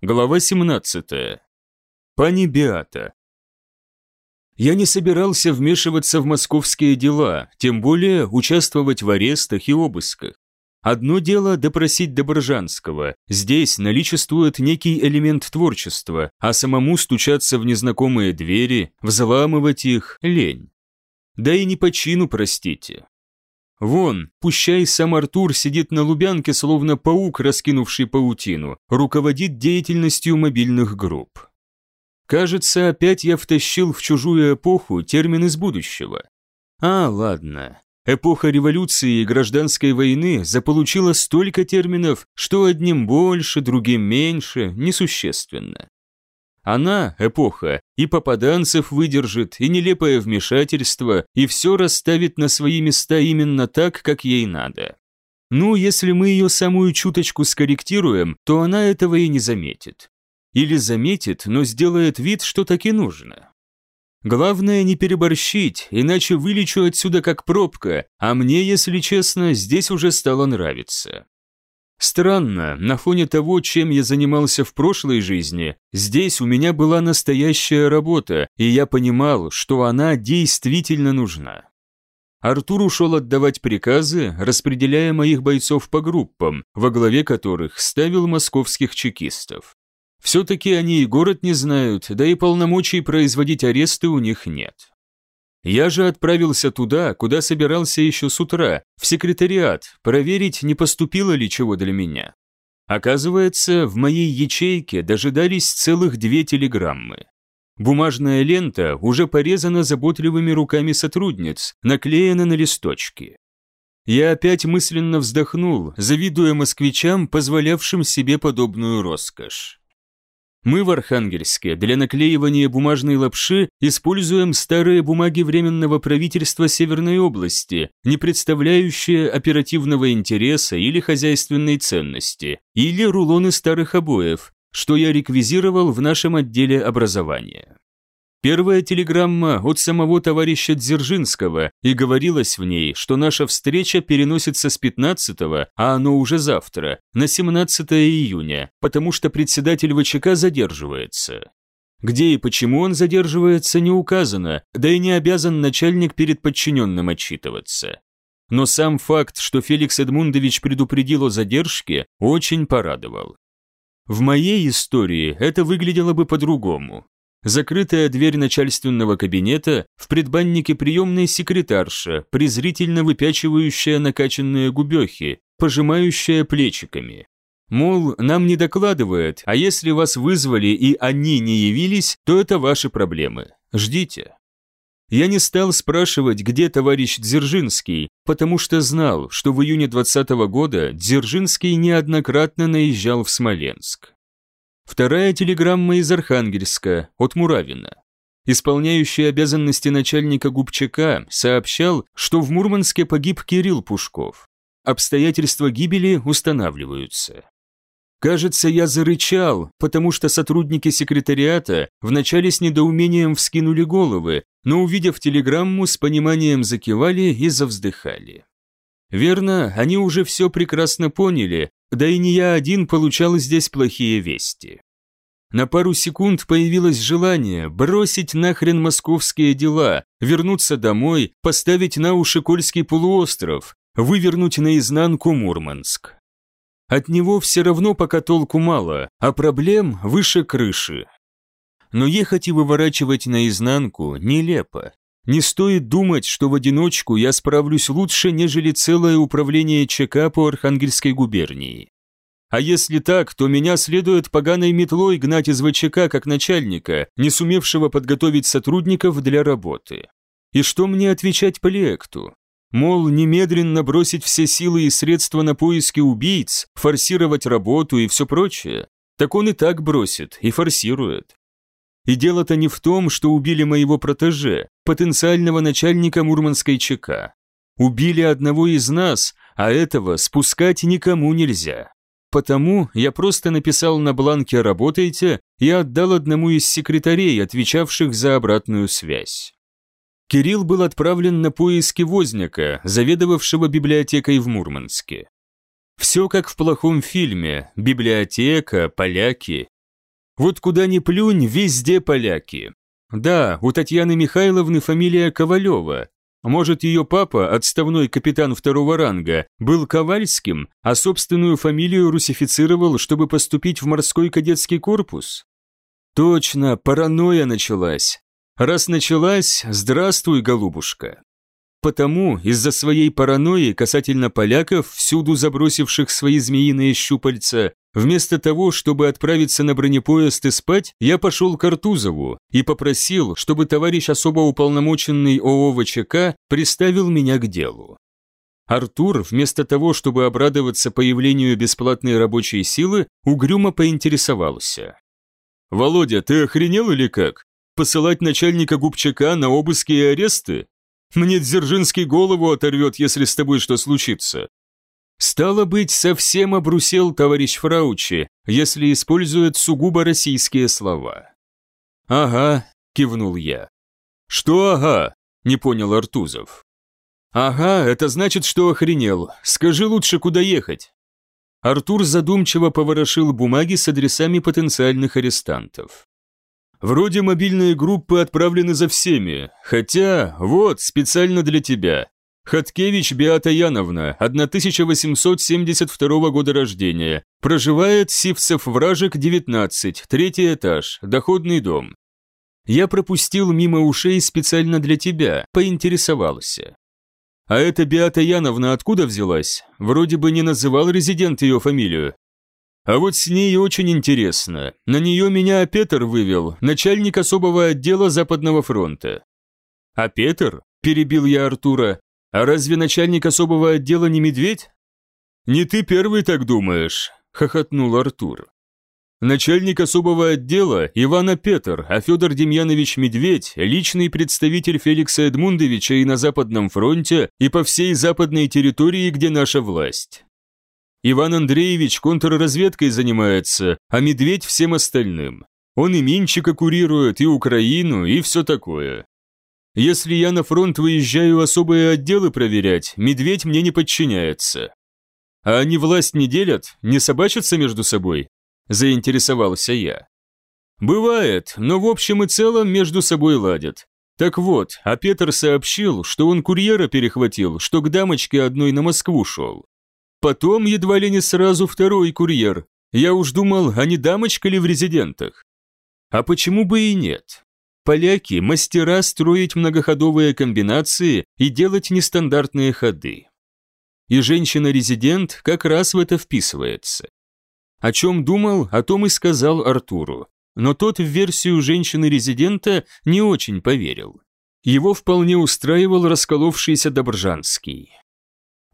Глава 17. Пани Беата. Я не собирался вмешиваться в московские дела, тем более участвовать в арестах и обысках. Одно дело допросить Добржанского, здесь наличествует некий элемент творчества, а самому стучаться в незнакомые двери, взламывать их – лень. Да и не по чину, простите. Вон, пущай сам Артур сидит на Лубянке, словно паук, раскинувший паутину, руководит деятельностью мобильных групп. Кажется, опять я втащил в чужую эпоху термин из будущего. А, ладно. Эпоха революции и гражданской войны заполучила столько терминов, что одним больше, другим меньше, несущественно. Она, эпоха, и попаданцев выдержит, и нелепое вмешательство, и все расставит на свои места именно так, как ей надо. Ну, если мы ее самую чуточку скорректируем, то она этого и не заметит. Или заметит, но сделает вид, что так и нужно. Главное не переборщить, иначе вылечу отсюда как пробка, а мне, если честно, здесь уже стало нравиться. Странно, на фоне того, чем я занимался в прошлой жизни, здесь у меня была настоящая работа, и я понимал, что она действительно нужна. Артур ушел отдавать приказы, распределяя моих бойцов по группам, во главе которых ставил московских чекистов. Все-таки они и город не знают, да и полномочий производить аресты у них нет. Я же отправился туда, куда собирался еще с утра, в секретариат, проверить, не поступило ли чего для меня. Оказывается, в моей ячейке дожидались целых две телеграммы. Бумажная лента уже порезана заботливыми руками сотрудниц, наклеена на листочки. Я опять мысленно вздохнул, завидуя москвичам, позволявшим себе подобную роскошь. Мы в Архангельске для наклеивания бумажной лапши используем старые бумаги Временного правительства Северной области, не представляющие оперативного интереса или хозяйственной ценности, или рулоны старых обоев, что я реквизировал в нашем отделе образования. Первая телеграмма от самого товарища Дзержинского, и говорилось в ней, что наша встреча переносится с 15 а оно уже завтра, на 17 июня, потому что председатель ВЧК задерживается. Где и почему он задерживается, не указано, да и не обязан начальник перед подчиненным отчитываться. Но сам факт, что Феликс Эдмундович предупредил о задержке, очень порадовал. В моей истории это выглядело бы по-другому. Закрытая дверь начальственного кабинета, в предбаннике приемной секретарша, презрительно выпячивающая накачанные губехи, пожимающая плечиками. Мол, нам не докладывает, а если вас вызвали и они не явились, то это ваши проблемы. Ждите. Я не стал спрашивать, где товарищ Дзержинский, потому что знал, что в июне 20 -го года Дзержинский неоднократно наезжал в Смоленск. Вторая телеграмма из Архангельска, от Муравина. Исполняющий обязанности начальника Губчака сообщал, что в Мурманске погиб Кирилл Пушков. Обстоятельства гибели устанавливаются. Кажется, я зарычал, потому что сотрудники секретариата вначале с недоумением вскинули головы, но увидев телеграмму, с пониманием закивали и завздыхали. Верно, они уже все прекрасно поняли, да и не я один получал здесь плохие вести. На пару секунд появилось желание бросить нахрен московские дела, вернуться домой, поставить на уши Кольский полуостров, вывернуть наизнанку Мурманск. От него все равно пока толку мало, а проблем выше крыши. Но ехать и выворачивать наизнанку нелепо. Не стоит думать, что в одиночку я справлюсь лучше, нежели целое управление ЧК по Архангельской губернии. А если так, то меня следует поганой метлой гнать из ВЧК как начальника, не сумевшего подготовить сотрудников для работы. И что мне отвечать Полиэкту? Мол, немедленно бросить все силы и средства на поиски убийц, форсировать работу и все прочее. Так он и так бросит, и форсирует. И дело-то не в том, что убили моего протеже, потенциального начальника Мурманской ЧК. Убили одного из нас, а этого спускать никому нельзя. Потому я просто написал на бланке «Работайте» и отдал одному из секретарей, отвечавших за обратную связь. Кирилл был отправлен на поиски Возняка, заведовавшего библиотекой в Мурманске. Все как в плохом фильме, библиотека, поляки, Вот куда ни плюнь, везде поляки. Да, у Татьяны Михайловны фамилия Ковалева. Может, ее папа, отставной капитан второго ранга, был Ковальским, а собственную фамилию русифицировал, чтобы поступить в морской кадетский корпус? Точно, паранойя началась. Раз началась, здравствуй, голубушка. Потому из-за своей паранойи касательно поляков, всюду забросивших свои змеиные щупальца, вместо того, чтобы отправиться на бронепоезд и спать, я пошел к Артузову и попросил, чтобы товарищ особо уполномоченный ООО ВЧК приставил меня к делу. Артур, вместо того, чтобы обрадоваться появлению бесплатной рабочей силы, угрюмо поинтересовался. «Володя, ты охренел или как? Посылать начальника губчака на обыски и аресты? Мне Дзержинский голову оторвет, если с тобой что случится. Стало быть, совсем обрусел товарищ Фраучи, если использует сугубо российские слова. «Ага», – кивнул я. «Что ага?» – не понял Артузов. «Ага, это значит, что охренел. Скажи лучше, куда ехать». Артур задумчиво поворошил бумаги с адресами потенциальных арестантов. Вроде мобильные группы отправлены за всеми, хотя, вот, специально для тебя. Хаткевич Беата Яновна, 1872 года рождения, проживает Сивцев-Вражек, 19, третий этаж, доходный дом. Я пропустил мимо ушей специально для тебя, поинтересовался. А эта Беата Яновна откуда взялась? Вроде бы не называл резидент ее фамилию. А вот с ней очень интересно. На нее меня Петр вывел, начальник особого отдела Западного фронта. А Петр? Перебил я Артура. А разве начальник особого отдела не медведь? Не ты первый так думаешь, хохотнул Артур. Начальник особого отдела Ивана Петр, а Федор Демьянович Медведь – личный представитель Феликса Эдмундовича и на Западном фронте, и по всей западной территории, где наша власть. Иван Андреевич контрразведкой занимается, а Медведь всем остальным. Он и Минчика курирует, и Украину, и все такое. Если я на фронт выезжаю особые отделы проверять, Медведь мне не подчиняется. А они власть не делят, не собачатся между собой? Заинтересовался я. Бывает, но в общем и целом между собой ладят. Так вот, а Петр сообщил, что он курьера перехватил, что к дамочке одной на Москву шел. Потом едва ли не сразу второй курьер. Я уж думал, а не дамочка ли в резидентах? А почему бы и нет? Поляки – мастера строить многоходовые комбинации и делать нестандартные ходы. И женщина-резидент как раз в это вписывается. О чем думал, о том и сказал Артуру. Но тот в версию женщины-резидента не очень поверил. Его вполне устраивал расколовшийся Добржанский.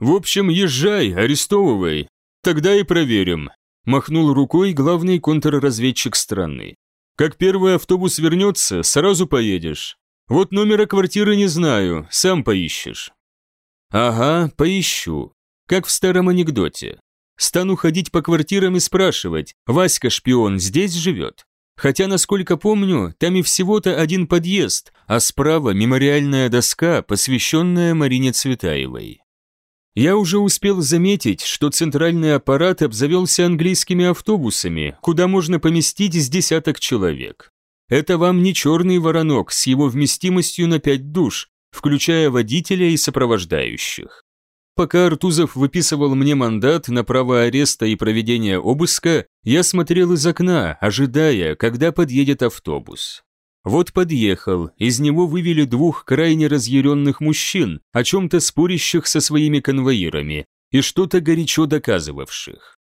В общем, езжай, арестовывай. Тогда и проверим. Махнул рукой главный контрразведчик страны. Как первый автобус вернется, сразу поедешь. Вот номера квартиры не знаю, сам поищешь. Ага, поищу. Как в старом анекдоте. Стану ходить по квартирам и спрашивать, Васька шпион здесь живет? Хотя, насколько помню, там и всего-то один подъезд, а справа мемориальная доска, посвященная Марине Цветаевой. Я уже успел заметить, что центральный аппарат обзавелся английскими автобусами, куда можно поместить с десяток человек. Это вам не черный воронок с его вместимостью на пять душ, включая водителя и сопровождающих. Пока Артузов выписывал мне мандат на право ареста и проведения обыска, я смотрел из окна, ожидая, когда подъедет автобус. Вот подъехал, из него вывели двух крайне разъяренных мужчин, о чем-то спорящих со своими конвоирами и что-то горячо доказывавших.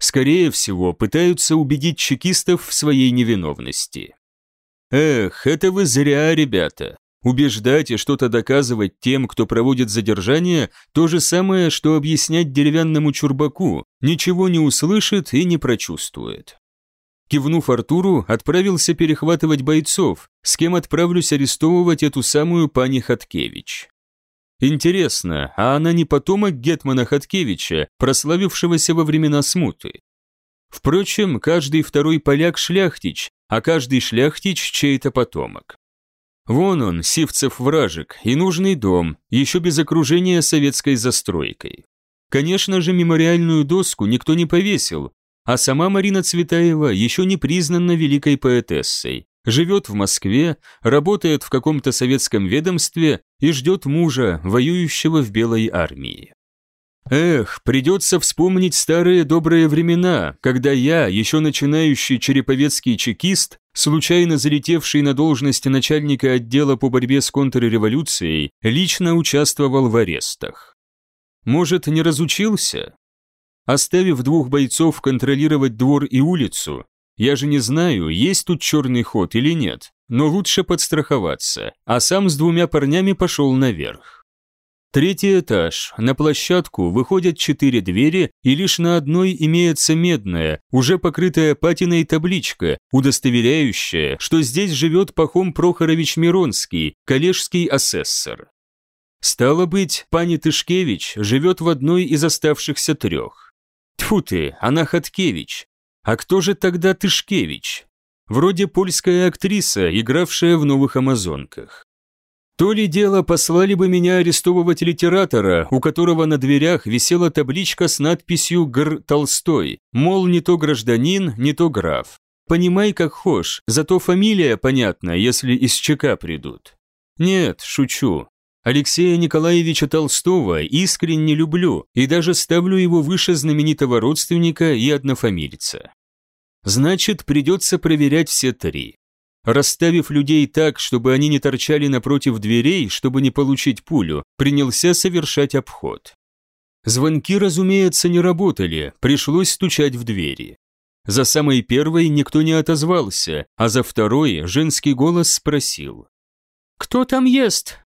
Скорее всего, пытаются убедить чекистов в своей невиновности. Эх, это вы зря, ребята. Убеждать и что-то доказывать тем, кто проводит задержание, то же самое, что объяснять деревянному чурбаку, ничего не услышит и не прочувствует. Кивнув Артуру, отправился перехватывать бойцов, с кем отправлюсь арестовывать эту самую пани Хаткевич. Интересно, а она не потомок Гетмана Хаткевича, прославившегося во времена смуты? Впрочем, каждый второй поляк шляхтич, а каждый шляхтич чей-то потомок. Вон он, Сивцев-вражек, и нужный дом, еще без окружения советской застройкой. Конечно же, мемориальную доску никто не повесил, а сама Марина Цветаева еще не признана великой поэтессой. Живет в Москве, работает в каком-то советском ведомстве и ждет мужа, воюющего в Белой армии. Эх, придется вспомнить старые добрые времена, когда я, еще начинающий череповецкий чекист, случайно залетевший на должность начальника отдела по борьбе с контрреволюцией, лично участвовал в арестах. Может, не разучился? Оставив двух бойцов контролировать двор и улицу, я же не знаю, есть тут черный ход или нет, но лучше подстраховаться, а сам с двумя парнями пошел наверх. Третий этаж. На площадку выходят четыре двери, и лишь на одной имеется медная, уже покрытая патиной табличка, удостоверяющая, что здесь живет Пахом Прохорович Миронский, коллежский асессор. Стало быть, пани Тышкевич живет в одной из оставшихся трех. Тьфу ты, она Хаткевич. А кто же тогда Тышкевич? Вроде польская актриса, игравшая в «Новых амазонках». То ли дело послали бы меня арестовывать литератора, у которого на дверях висела табличка с надписью «Гр. Толстой», мол, не то гражданин, не то граф. Понимай, как хошь, зато фамилия понятна, если из ЧК придут. Нет, шучу. Алексея Николаевича Толстого искренне люблю и даже ставлю его выше знаменитого родственника и однофамильца. Значит, придется проверять все три. Расставив людей так, чтобы они не торчали напротив дверей, чтобы не получить пулю, принялся совершать обход. Звонки, разумеется, не работали, пришлось стучать в двери. За самой первой никто не отозвался, а за второй женский голос спросил. «Кто там ест?»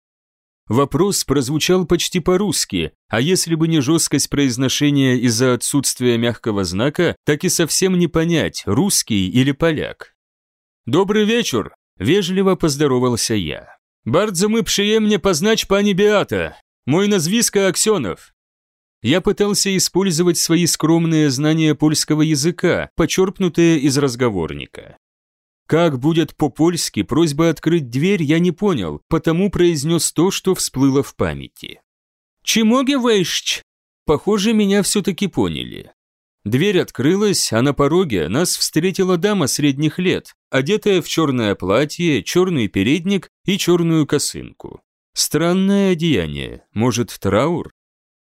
Вопрос прозвучал почти по-русски, а если бы не жесткость произношения из-за отсутствия мягкого знака, так и совсем не понять, русский или поляк. «Добрый вечер!» – вежливо поздоровался я. «Бардзо мы мне познать пани Беата. Мой назвиска Аксенов». Я пытался использовать свои скромные знания польского языка, почерпнутые из разговорника. Как будет по-польски просьба открыть дверь, я не понял, потому произнес то, что всплыло в памяти. «Чемоги вэйшч?» Похоже, меня все-таки поняли. Дверь открылась, а на пороге нас встретила дама средних лет, одетая в черное платье, черный передник и черную косынку. Странное одеяние, может, траур?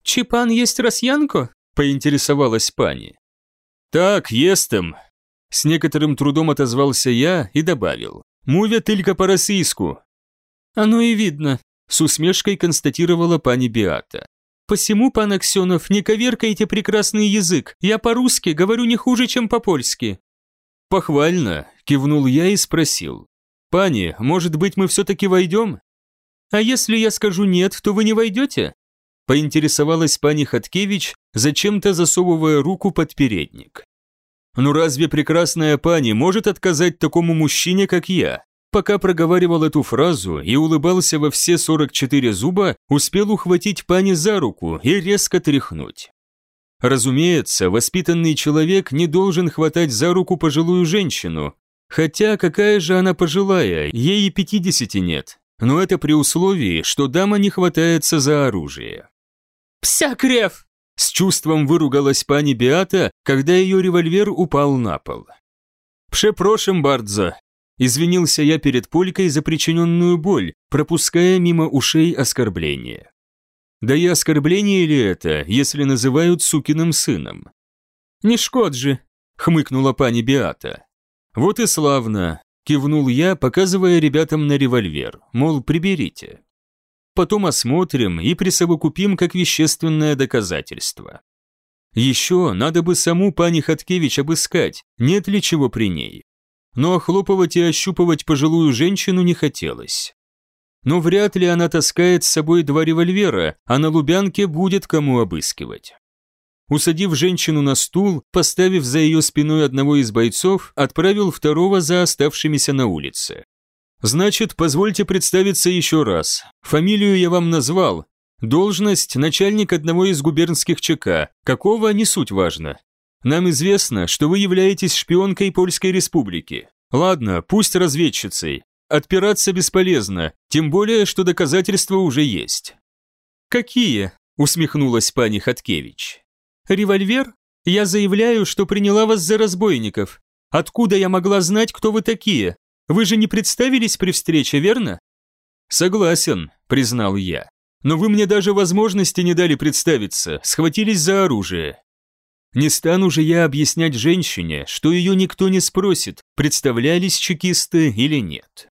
«Чипан есть Росьянко?» – поинтересовалась пани. «Так, естем». С некоторым трудом отозвался я и добавил. «Мувя только по-российску». «Оно и видно», – с усмешкой констатировала пани Биата. Посему, пан Аксенов, не коверкайте прекрасный язык, я по-русски говорю не хуже, чем по-польски». «Похвально», – кивнул я и спросил. «Пани, может быть, мы все-таки войдем?» «А если я скажу нет, то вы не войдете?» Поинтересовалась пани Хаткевич, зачем-то засовывая руку под передник. «Ну разве прекрасная пани может отказать такому мужчине, как я?» Пока проговаривал эту фразу и улыбался во все 44 зуба, успел ухватить пани за руку и резко тряхнуть. Разумеется, воспитанный человек не должен хватать за руку пожилую женщину, хотя какая же она пожилая, ей и 50 нет, но это при условии, что дама не хватается за оружие. «Псякрев!» С чувством выругалась пани Биата, когда ее револьвер упал на пол. «Пшепрошим, Бардза, Извинился я перед Полькой за причиненную боль, пропуская мимо ушей оскорбления. Да и оскорбление ли это, если называют сукиным сыном? «Не шкод же», — хмыкнула пани Биата. «Вот и славно», — кивнул я, показывая ребятам на револьвер, мол, приберите. Потом осмотрим и присовокупим как вещественное доказательство. Еще надо бы саму пани Хаткевич обыскать, нет ли чего при ней но охлопывать и ощупывать пожилую женщину не хотелось. Но вряд ли она таскает с собой два револьвера, а на Лубянке будет кому обыскивать. Усадив женщину на стул, поставив за ее спиной одного из бойцов, отправил второго за оставшимися на улице. «Значит, позвольте представиться еще раз. Фамилию я вам назвал. Должность – начальник одного из губернских ЧК. Какого – не суть важно. Нам известно, что вы являетесь шпионкой Польской Республики. Ладно, пусть разведчицей. Отпираться бесполезно, тем более, что доказательства уже есть». «Какие?» – усмехнулась пани Хаткевич. «Револьвер? Я заявляю, что приняла вас за разбойников. Откуда я могла знать, кто вы такие? Вы же не представились при встрече, верно?» «Согласен», – признал я. «Но вы мне даже возможности не дали представиться, схватились за оружие. Не стану же я объяснять женщине, что ее никто не спросит, представлялись чекисты или нет.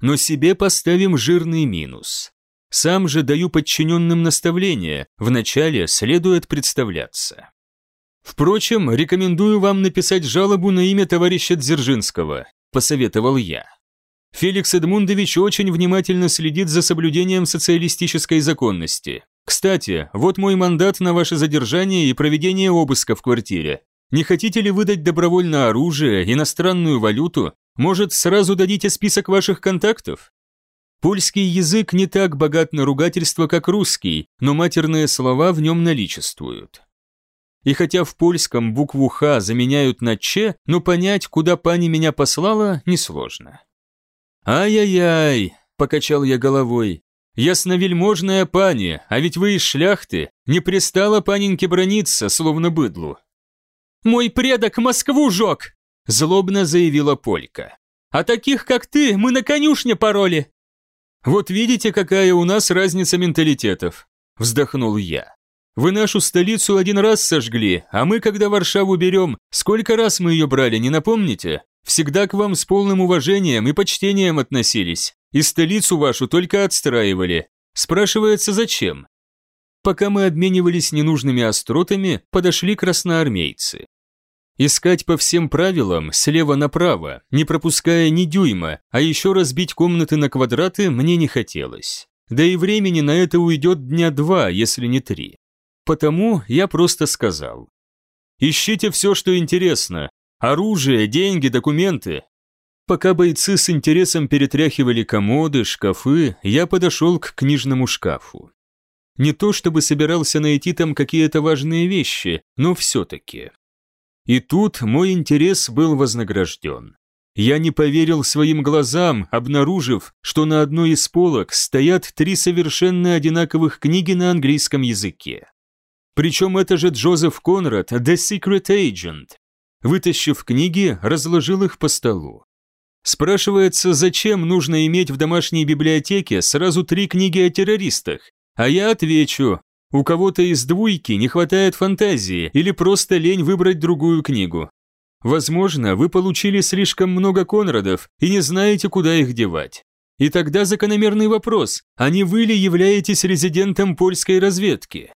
Но себе поставим жирный минус. Сам же даю подчиненным наставления, вначале следует представляться. Впрочем, рекомендую вам написать жалобу на имя товарища Дзержинского, посоветовал я. Феликс Эдмундович очень внимательно следит за соблюдением социалистической законности. Кстати, вот мой мандат на ваше задержание и проведение обыска в квартире. Не хотите ли выдать добровольно оружие, иностранную валюту? Может, сразу дадите список ваших контактов? Польский язык не так богат на ругательство, как русский, но матерные слова в нем наличествуют. И хотя в польском букву «Х» заменяют на «Ч», но понять, куда пани меня послала, несложно. «Ай-яй-яй», – покачал я головой, – «ясновельможная пани, а ведь вы из шляхты, не пристала паненьке брониться, словно быдлу». «Мой предок Москву жег», – злобно заявила Полька. «А таких, как ты, мы на конюшне пороли». «Вот видите, какая у нас разница менталитетов», – вздохнул я. «Вы нашу столицу один раз сожгли, а мы, когда Варшаву берем, сколько раз мы ее брали, не напомните? Всегда к вам с полным уважением и почтением относились, и столицу вашу только отстраивали. Спрашивается, зачем? Пока мы обменивались ненужными остротами, подошли красноармейцы. Искать по всем правилам, слева направо, не пропуская ни дюйма, а еще разбить комнаты на квадраты мне не хотелось. Да и времени на это уйдет дня два, если не три. Потому я просто сказал. Ищите все, что интересно, Оружие, деньги, документы. Пока бойцы с интересом перетряхивали комоды, шкафы, я подошел к книжному шкафу. Не то чтобы собирался найти там какие-то важные вещи, но все-таки. И тут мой интерес был вознагражден. Я не поверил своим глазам, обнаружив, что на одной из полок стоят три совершенно одинаковых книги на английском языке. Причем это же Джозеф Конрад, The Secret Agent, Вытащив книги, разложил их по столу. Спрашивается, зачем нужно иметь в домашней библиотеке сразу три книги о террористах? А я отвечу, у кого-то из двойки не хватает фантазии или просто лень выбрать другую книгу. Возможно, вы получили слишком много Конрадов и не знаете, куда их девать. И тогда закономерный вопрос, а не вы ли являетесь резидентом польской разведки?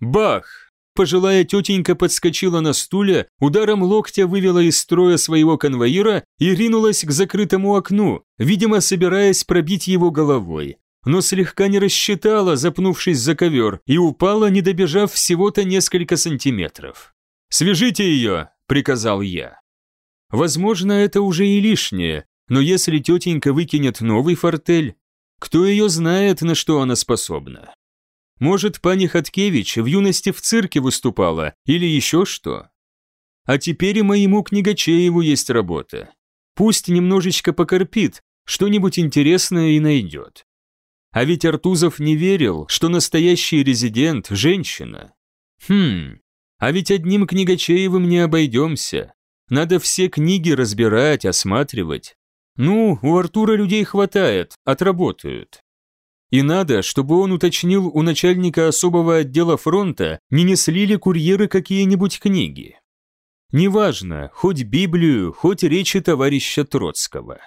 Бах! Пожилая тетенька подскочила на стуле, ударом локтя вывела из строя своего конвоира и ринулась к закрытому окну, видимо, собираясь пробить его головой. Но слегка не рассчитала, запнувшись за ковер, и упала, не добежав всего-то несколько сантиметров. «Свяжите ее!» – приказал я. Возможно, это уже и лишнее, но если тетенька выкинет новый фортель, кто ее знает, на что она способна. Может, пани Хаткевич в юности в цирке выступала или еще что? А теперь и моему книгачееву есть работа. Пусть немножечко покорпит, что-нибудь интересное и найдет. А ведь Артузов не верил, что настоящий резидент – женщина. Хм, а ведь одним книгачеевым не обойдемся. Надо все книги разбирать, осматривать. Ну, у Артура людей хватает, отработают. И надо, чтобы он уточнил у начальника особого отдела фронта, не несли ли курьеры какие-нибудь книги. Неважно, хоть Библию, хоть речи товарища Троцкого.